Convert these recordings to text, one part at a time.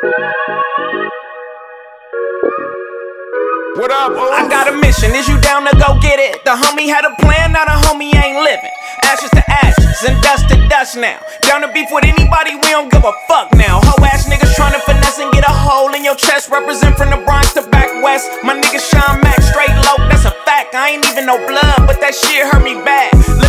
What up? I got a mission. Is you down to go get it? The homie had a plan, now the homie ain't living. Ashes to ashes and dust to dust now. Down to beef with anybody, we don't give a fuck now. Ho ass niggas trying to finesse and get a hole in your chest. Represent from the Bronx to back west. My nigga Sean Mack, straight low, that's a fact. I ain't even no blood, but that shit hurt me bad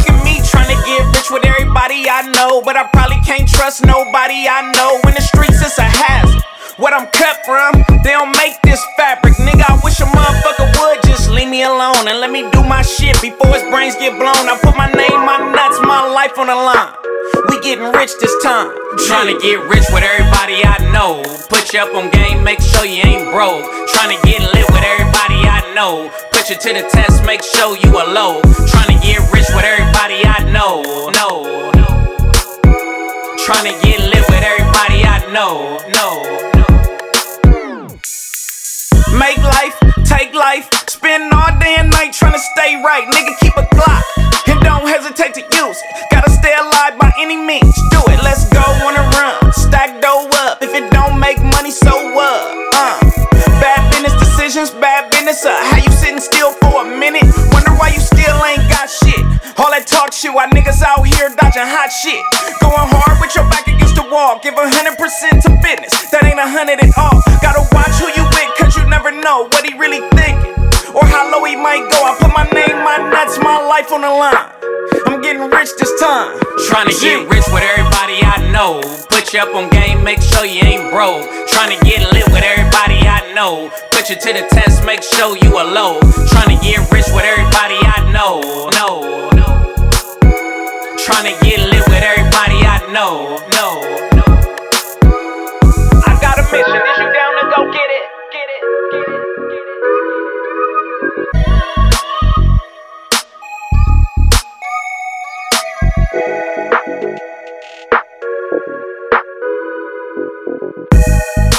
get rich with everybody I know, but I probably can't trust nobody I know. In the streets, it's a hazard. What I'm cut from, they don't make this fabric. Nigga, I wish a motherfucker would just leave me alone and let me do my shit before his brains get blown. I put my name, my nuts, my life on the line. We getting rich this time. Trying to get rich with everybody I know. Put you up on game, make sure you ain't broke. Trying to get lit with everybody I know. Put you to the test, make sure you are low. Trying to get rich with everybody I know. No. Trying to get lit with everybody I know. No. Make life, take life, spend all day and night trying to stay right. Nigga, keep a Glock and don't hesitate to use it. Gotta stay alive by any means. Do it, business. Uh, how you sitting still for a minute? Wonder why you still ain't got shit. All that talk shit, why niggas out here dodging hot shit. Going hard with your back against the wall. Give a hundred percent to business. That ain't a hundred at all. Gotta watch who you with, cause you never know what he really thinking. Or how low he might go. I put my name, my nuts, my life on the line. I'm getting rich this time. Trying to get rich with everybody I know. Put you up on game, make sure you ain't broke. Trying to get lit with everybody I know. Put you to the test, make sure you are low. Trying to get rich with everybody I know. No. Trying to get lit with everybody I know. No. Música